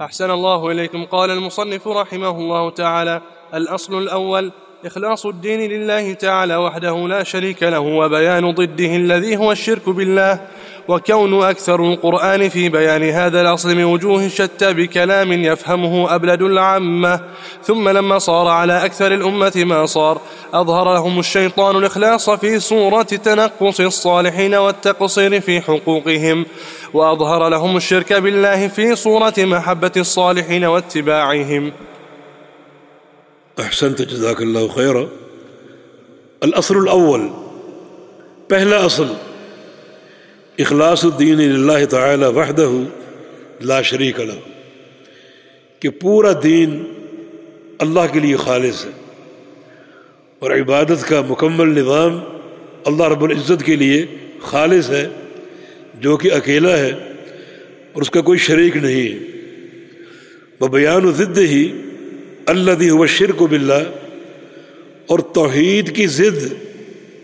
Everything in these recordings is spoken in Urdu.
أحسن الله إليكم. قال المصنف رحمه الله تعالى الأصل الأول إخلاص الدين لله تعالى وحده لا شريك له وبيان ضده الذي هو الشرك بالله وكون أكثر القرآن في بيان هذا الأصل من وجوه شتى بكلام يفهمه أبلد العامة. ثم لما صار على أكثر الأمة ما صار أظهر لهم الشيطان الإخلاص في صورة تنقص الصالحين والتقصير في حقوقهم وأظهر لهم الشرك بالله في صورة محبة الصالحين واتباعهم. أحسنت جزاک اللہ خیر الأصل الأول پہلا أصل. اخلاص الدین اللہ تعالی وحدہ لا شریک له، کہ پورا دین اللہ کے لیے خالص ہے اور عبادت کا مکمل نظام اللہ رب العزت کے لیے خالص ہے، جو کہ اکیلا ہے اور اس کا کوئی شریک نہیں ہے۔ وہ بیان و ضد ہی اللہ دی ہوا شرک و بلّہ اور توحید کی ضد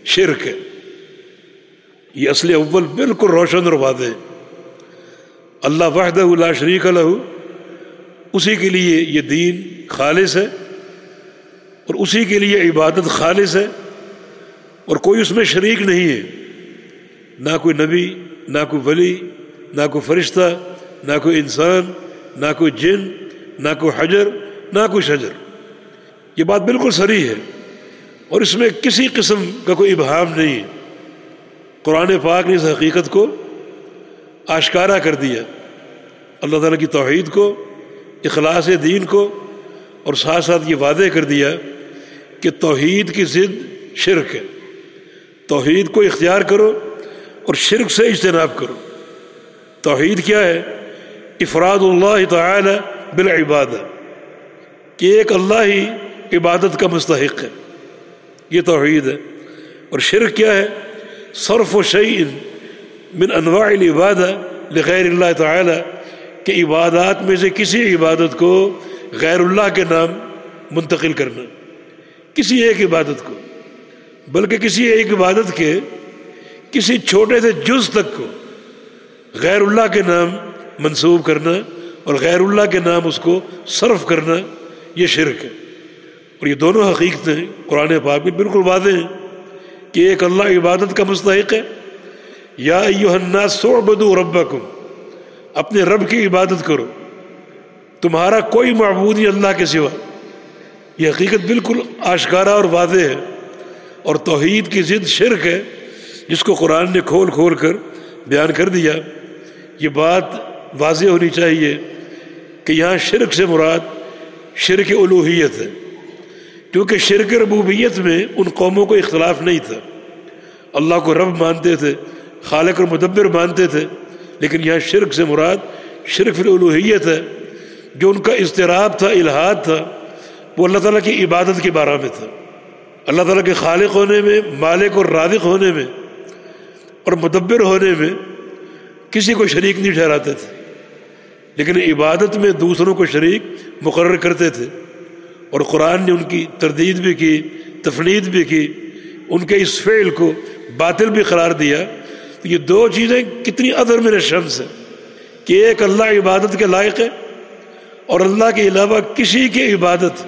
شرک ہے۔ یہ اصل اول بالکل روشن اور واضح اللہ وحدہ اللہ شریک الح اسی کے لیے یہ دین خالص ہے اور اسی کے لیے عبادت خالص ہے اور کوئی اس میں شریک نہیں ہے۔ نہ کوئی نبی، نہ کوئی ولی، نہ کوئی فرشتہ، نہ کوئی انسان، نہ کوئی جن، نہ کوئی حجر، نہ کوئی شجر۔ یہ بات بالکل سری ہے اور اس میں کسی قسم کا کوئی ابہام نہیں ہے۔ قرآن پاک نے اس حقیقت کو آشکارا کر دیا۔ اللہ تعالیٰ کی توحید کو، اخلاص دین کو، اور ساتھ ساتھ یہ وعدے کر دیا کہ توحید کی ضد شرک ہے۔ توحید کو اختیار کرو اور شرک سے اجتناب کرو۔ توحید کیا ہے؟ افراد اللہ تعالی بالعباد کہ ایک اللہ ہی عبادت کا مستحق ہے۔ یہ توحید ہے۔ اور شرک کیا ہے؟ صرف و شعین من انواع العبادہ لغیر اللہ تعالی کہ عبادات میں سے کسی عبادت کو غیر اللہ کے نام منتقل کرنا، کسی ایک عبادت کو، بلکہ کسی ایک عبادت کے کسی چھوٹے سے جز تک کو غیر اللہ کے نام منسوب کرنا اور غیر اللہ کے نام اس کو صرف کرنا، یہ شرک ہے۔ اور یہ دونوں حقیقتیں قرآن پاک میں بالکل واضح ہیں۔ کہ ایک اللہ عبادت کا مستحق ہے۔ یا الناس سعبدوا ربکم، اپنے رب کی عبادت کرو۔ تمہارا کوئی معبود نہیں اللہ کے سوا۔ یہ حقیقت بالکل آشکارا اور واضح ہے۔ اور توحید کی ضد شرک ہے، جس کو قرآن نے کھول کھول کر بیان کر دیا۔ یہ بات واضح ہونی چاہیے کہ یہاں شرک سے مراد شرک الوحیت ہے۔ کیونکہ شرک ربوبیت میں ان قوموں کو اختلاف نہیں تھا۔ اللہ کو رب مانتے تھے، خالق اور مدبر مانتے تھے، لیکن یہاں شرک سے مراد شرک الوحیت ہے۔ جو ان کا اضطراب تھا الحاد تھا، وہ اللہ تعالیٰ کی عبادت کے بارے میں تھا۔ اللہ تعالیٰ کے خالق ہونے میں، مالک اور رادق ہونے میں اور مدبر ہونے میں کسی کو شریک نہیں ٹھہراتے تھے، لیکن عبادت میں دوسروں کو شریک مقرر کرتے تھے۔ اور قرآن نے ان کی تردید بھی کی، تفنید بھی کی، ان کے اس فعل کو باطل بھی قرار دیا۔ تو یہ دو چیزیں کتنی ادر میرے شمس ہیں کہ ایک اللہ عبادت کے لائق ہے اور اللہ کے علاوہ کسی کی عبادت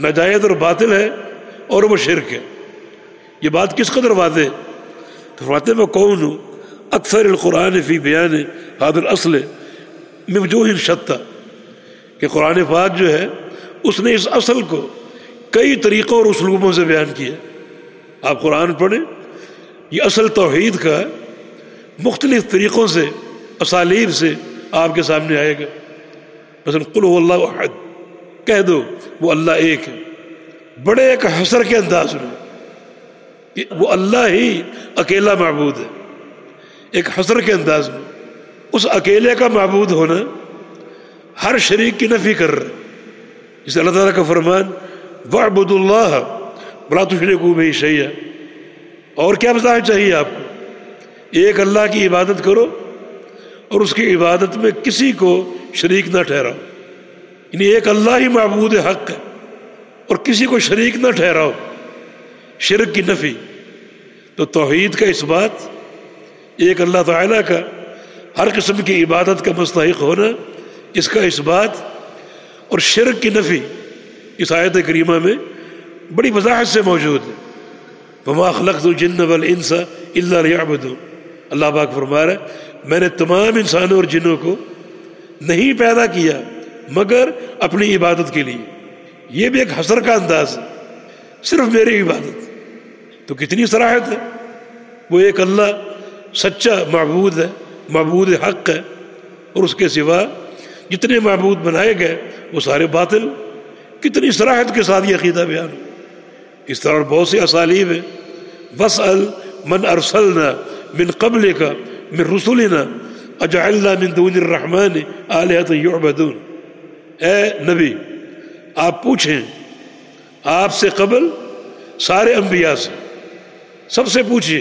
نجائز اور باطل ہے اور وہ شرک ہے۔ یہ بات کس قدر واضح تو فاتح میں کون ہوں؟ اکثر القرآن فی بیان حاضر اصل میں جو شتہ کہ قرآن پاک جو ہے اس نے اس اصل کو کئی طریقوں اور اسلوبوں سے بیان کیا۔ آپ قرآن پڑھیں، یہ اصل توحید کا مختلف طریقوں سے، اسالیب سے آپ کے سامنے آئے گا۔ مثلا، قل اللہ احد۔ کہہ دو، وہ اللہ ایک ہے۔ بڑے ایک حسر کے انداز میں۔ کہ وہ اللہ ہی اکیلا معبود ہے۔ ایک حسر کے انداز میں۔ اس اکیلے کا معبود ہونا ہر شریک کی نفی کر رہا ہے۔ جسے اللہ تعالیٰ کا فرمان وعبد اللہ بلا تشرے کو بھی اور کیا بتانا چاہیے آپ کو ایک اللہ کی عبادت کرو اور اس کی عبادت میں کسی کو شریک نہ ٹھہراؤ. یعنی ایک اللہ ہی معبود حق ہے اور کسی کو شریک نہ ٹھہراؤ. شرک کی نفی تو توحید کا اس بات ایک اللہ تعالیٰ کا ہر قسم کی عبادت کا مستحق ہونا، اس کا اس بات اور شرک کی نفی اس آیت کریمہ میں بڑی وضاحت سے موجود ہے۔ وما خلقت الجن والانس الا ليعبدون۔ اللہ پاک فرما رہا ہے، میں نے تمام انسانوں اور جنوں کو نہیں پیدا کیا مگر اپنی عبادت کے لیے۔ یہ بھی ایک حسر کا انداز ہے، صرف میری عبادت۔ تو کتنی صلاحیت ہے؟ وہ ایک اللہ، سچا معبود ہے، معبود حق ہے، اور اس کے سوا جتنے معبود بنائے گئے، وہ سارے باطل۔ کتنی صلاحیت کے ساتھ یہ عقیدہ بیان۔ اس طرح بہت سی اسالیب ہیں۔ وس من ارسلنا من قبل کا من رسولنا اجعلنا من دون الرحمن آلیت یعبدون۔ اے نبی، آپ پوچھیں، آپ سے قبل سارے انبیاء سے۔ سب سے پوچھیے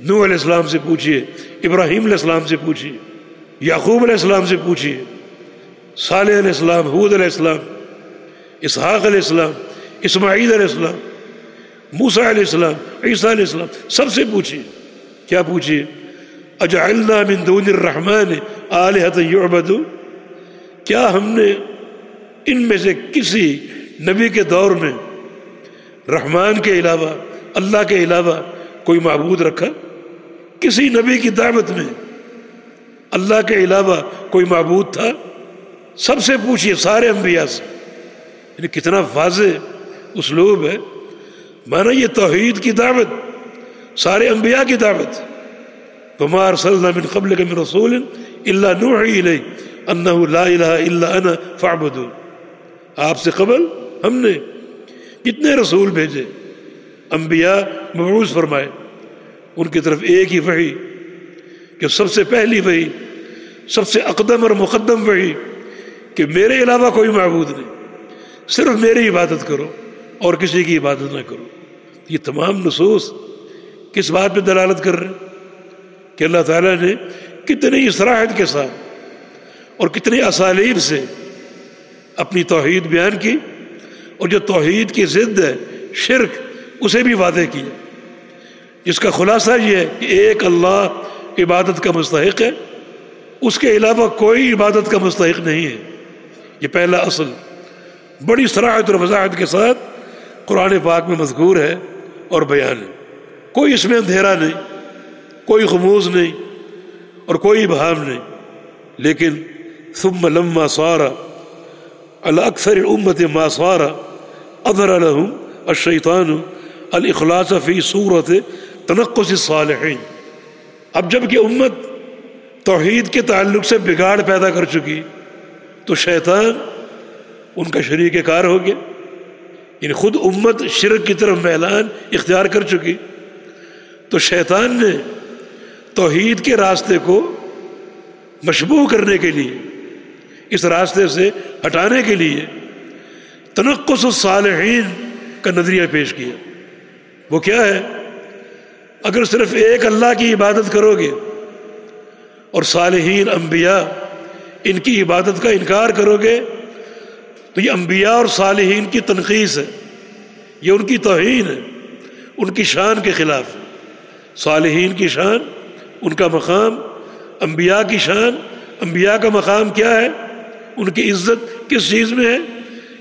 نو علیہ السلام سے پوچھیے ابراہیم علیہ السلام سے پوچھیے یعقوب علیہ السلام سے پوچھیے صالح علیہ السلام، حود علیہ السلام، اسحاق علیہ السلام، اسماعیل علیہ السلام موسا علیہ السلام، عیسیٰ علیہ السلام، سب سے پوچھیے کیا پوچھیے اجعلنا من دون الرحمن آلہت یعبدو کیا ہم نے ان میں سے کسی نبی کے دور میں رحمان کے علاوہ، اللہ کے علاوہ کوئی معبود رکھا؟ کسی نبی کی دعوت میں اللہ کے علاوہ کوئی معبود تھا؟ سب سے پوچھیے سارے انبیاء سے۔ یعنی کتنا واضح اسلوب ہے۔ مانا یہ توحید کی دعوت، سارے انبیاء کی دعوت۔ تمہار صلی من قبل کے من رسول اللہ نوحی علیہ انہ لا الہ الا انا فعبدون آپ سے قبل ہم نے کتنے رسول بھیجے، انبیاء مبعوث فرمائے۔ ان کی طرف ایک ہی وحی کہ سب سے پہلی وحی، سب سے اقدم اور مقدم وحی۔ کہ میرے علاوہ کوئی معبود نہیں۔ صرف میری عبادت کرو اور کسی کی عبادت نہ کرو۔ یہ تمام نصوص کس بات پہ دلالت کر رہے ہیں؟ کہ اللہ تعالیٰ نے کتنی اصراحت کے ساتھ اور کتنی اسالیب سے اپنی توحید بیان کی اور جو توحید کی ضد ہے، شرک، اسے بھی وعدے کیا۔ جس کا خلاصہ یہ ہے کہ ایک اللہ عبادت کا مستحق ہے، اس کے علاوہ کوئی عبادت کا مستحق نہیں ہے۔ یہ پہلا اصل۔ بڑی صراحت اور وضاحت کے ساتھ قرآن پاک میں مذکور ہے اور بیان ہے۔ کوئی اس میں اندھیرا نہیں، کوئی خموز نہیں اور کوئی بہام نہیں۔ لیکن ثم لما سارا الاکثر امت ما سارا اظہر الحم الشیطان الاخلاص فی صورت تنقص الصالحین اب جبکہ امت توحید کے تعلق سے بگاڑ پیدا کر چکی تو شیطان ان کا شریک کار ہو گیا۔ یعنی خود امت شرک کی طرف میلان اختیار کر چکی۔ تو شیطان نے توحید کے راستے کو مشبوع کرنے کے لیے، اس راستے سے ہٹانے کے لیے تنقص الصالحین کا نظریہ پیش کیا۔ وہ کیا ہے؟ اگر صرف ایک اللہ کی عبادت کرو گے اور صالحین انبیاء ان کی عبادت کا انکار کرو گے تو یہ انبیاء اور صالحین کی تنقید ہے، یہ ان کی توہین ہے، ان کی شان کے خلاف صالحین کی شان، ان کا مقام، انبیاء کی شان، انبیاء کا مقام کیا ہے؟ ان کی عزت کس چیز میں ہے؟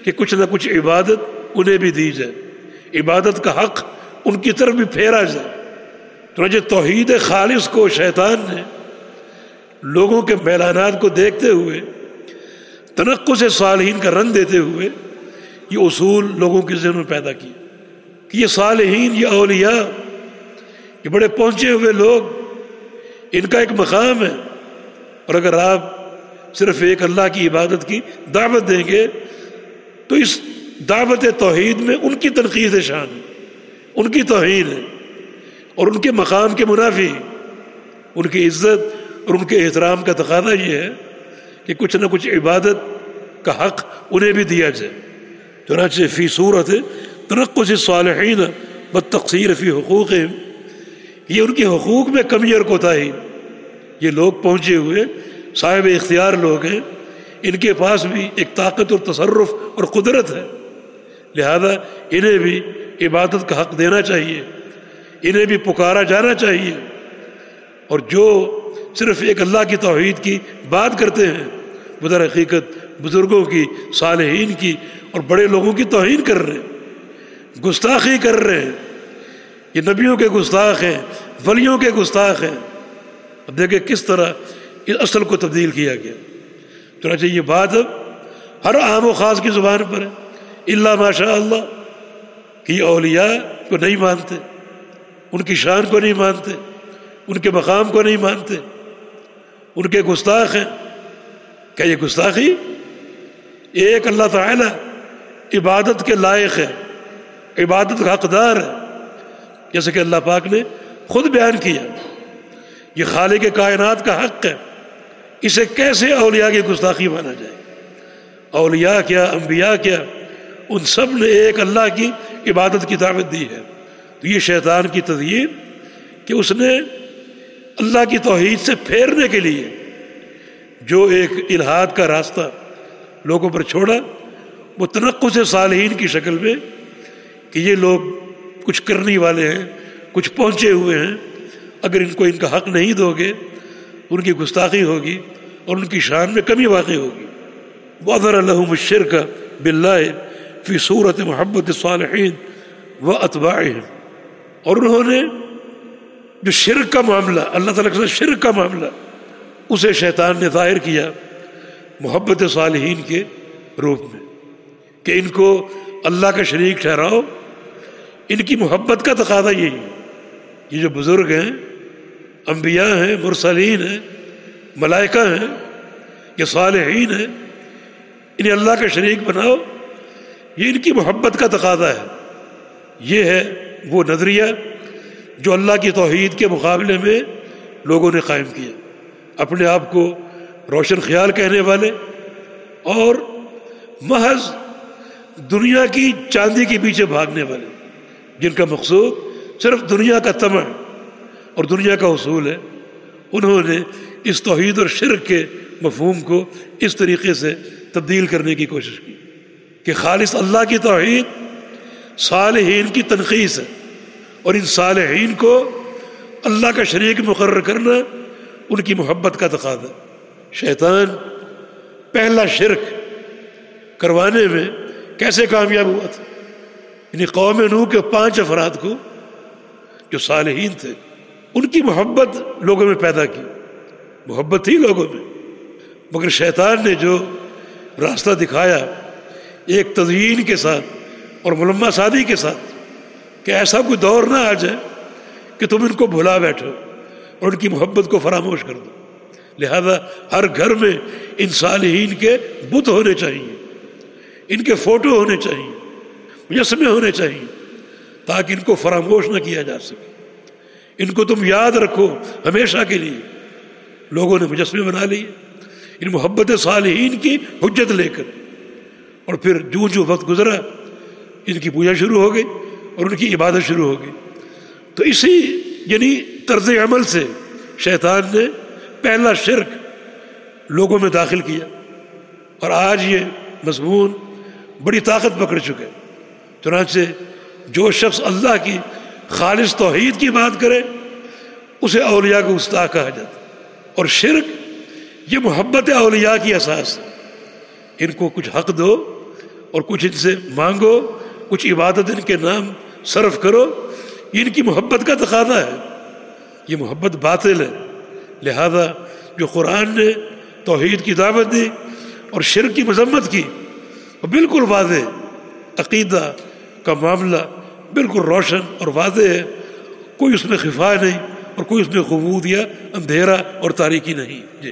کہ کچھ نہ کچھ عبادت انہیں بھی دی جائے۔ عبادت کا حق ان کی طرف بھی پھیرا جائے۔ تو توحید خالص کو شیطان نے لوگوں کے میلانات کو دیکھتے ہوئے، تنقع سے صالحین کا رن دیتے ہوئے یہ اصول لوگوں کے ذہن میں پیدا کی کہ یہ صالحین، یہ اولیاء، یہ بڑے پہنچے ہوئے لوگ، ان کا ایک مقام ہے۔ اور اگر آپ صرف ایک اللہ کی عبادت کی دعوت دیں گے، تو اس دعوت توحید میں ان کی تنقید شان ہے، ان کی توحید ہے، اور ان کے مقام کے منافی ان کی عزت اور ان کے احترام کا تقاضا یہ ہے کہ کچھ نہ کچھ عبادت کا حق انہیں بھی دیا جائے۔ چنانچہ فی صورت ترقی سے صالحین ب تقسیر فی حقوق یہ ان کے حقوق میں کمی اور کوتاہی۔ یہ لوگ پہنچے ہوئے، صاحب اختیار لوگ ہیں۔ ان کے پاس بھی ایک طاقت اور تصرف اور قدرت ہے۔ لہذا انہیں بھی عبادت کا حق دینا چاہیے۔ انہیں بھی پکارا جانا چاہیے۔ اور جو صرف ایک اللہ کی توحید کی بات کرتے ہیں۔ بدر حقیقت بزرگوں کی، صالحین کی اور بڑے لوگوں کی توہین کر رہے ہیں۔ گستاخی کر رہے ہیں۔ یہ نبیوں کے گستاخ ہیں، ولیوں کے گستاخ ہیں۔ اب دیکھیں کس طرح اس اصل کو تبدیل کیا گیا۔ چنانچہ یہ بات اب ہر عام و خاص کی زبان پر ہے۔ اللہ ماشاء اللہ کہ یہ اولیاء کو نہیں مانتے، ان کی شان کو نہیں مانتے، ان کے مقام کو نہیں مانتے۔ ان کے گستاخ ہیں۔ کیا یہ گستاخی؟ ایک اللہ تعالی عبادت کے لائق ہے، عبادت کا حقدار ہے۔ جیسے کہ اللہ پاک نے خود بیان کیا، یہ خالق کائنات کا حق ہے۔ اسے کیسے اولیاء کی گستاخی مانا جائے؟ اولیاء کیا، انبیاء کیا؟ ان سب نے ایک اللہ کی عبادت کی دعوت دی ہے۔ تو یہ شیطان کی تدیر کہ اس نے اللہ کی توحید سے پھیرنے کے لیے جو ایک الحاد کا راستہ لوگوں پر چھوڑا، وہ تنقع صالحین کی شکل میں کہ یہ لوگ کچھ کرنے والے ہیں، کچھ پہنچے ہوئے ہیں، اگر ان کو ان کا حق نہیں دو گے، ان کی گستاخی ہوگی اور ان کی شان میں کمی واقع ہوگی۔ وادر الحم الشرک بلّہ فی صورت محبت صالحین و اطباء اور انہوں نے جو شرک کا معاملہ، اللہ تعالیٰ کے شرک کا معاملہ، اسے شیطان نے ظاہر کیا محبت صالحین کے روپ میں کہ ان کو اللہ کا شریک ٹھہراؤ۔ ان کی محبت کا تقاضا یہی ہے یہ جو بزرگ ہیں، انبیاء ہیں، مرسلین ہیں، ملائکہ ہیں، یہ صالحین ہیں، انہیں اللہ کا شریک بناؤ۔ یہ ان کی محبت کا تقاضا ہے۔ یہ ہے وہ نظریہ جو اللہ کی توحید کے مقابلے میں لوگوں نے قائم کیا۔ اپنے آپ کو روشن خیال کہنے والے اور محض دنیا کی چاندی کے پیچھے بھاگنے والے، جن کا مقصود صرف دنیا کا تمع اور دنیا کا حصول ہے۔ انہوں نے اس توحید اور شرک کے مفہوم کو اس طریقے سے تبدیل کرنے کی کوشش کی کہ خالص اللہ کی توحید صالحین کی تنخیص ہے۔ اور ان صالحین کو اللہ کا شریک مقرر کرنا، ان کی محبت کا تقاضا۔ شیطان پہلا شرک کروانے میں کیسے کامیاب ہوا تھا؟ یعنی قوم نو کے پانچ افراد کو جو صالحین تھے، ان کی محبت لوگوں میں پیدا کی۔ محبت تھی لوگوں میں، مگر شیطان نے جو راستہ دکھایا، ایک تزئین کے ساتھ اور ملما سادی کے ساتھ کہ ایسا کوئی دور نہ آ جائے کہ تم ان کو بھلا بیٹھو اور ان کی محبت کو فراموش کر دو۔ لہذا ہر گھر میں ان صالحین کے بت ہونے چاہیے، ان کے فوٹو ہونے چاہیے، مجسمے ہونے چاہیے تاکہ ان کو فراموش نہ کیا جا سکے۔ ان کو تم یاد رکھو ہمیشہ کے لیے۔ لوگوں نے مجسمے بنا لیے، ان محبت صالحین کی حجت لے کر۔ اور پھر جو جو وقت گزرا، ان کی پوجا شروع ہو گئی۔ اور ان کی عبادت شروع ہو گئی تو اسی یعنی طرز عمل سے شیطان نے پہلا شرک لوگوں میں داخل کیا۔ اور آج یہ مضمون بڑی طاقت پکڑ چکے۔ چنانچہ جو شخص اللہ کی خالص توحید کی بات کرے، اسے اولیاء کو استاح کہا جاتا اور شرک یہ محبت اولیاء کی اساس ان کو کچھ حق دو اور کچھ ان سے مانگو، کچھ عبادت ان کے نام صرف کرو، یہ ان کی محبت کا تقاضا ہے۔ یہ محبت باطل ہے۔ لہذا جو قرآن نے توحید کی دعوت دی اور شرک کی مذمت کی، وہ بالکل واضح عقیدہ کا معاملہ بالکل روشن اور واضح ہے۔ کوئی اس میں خفا نہیں اور کوئی اس میں قبوت یا اندھیرا اور تاریکی نہیں۔ جی۔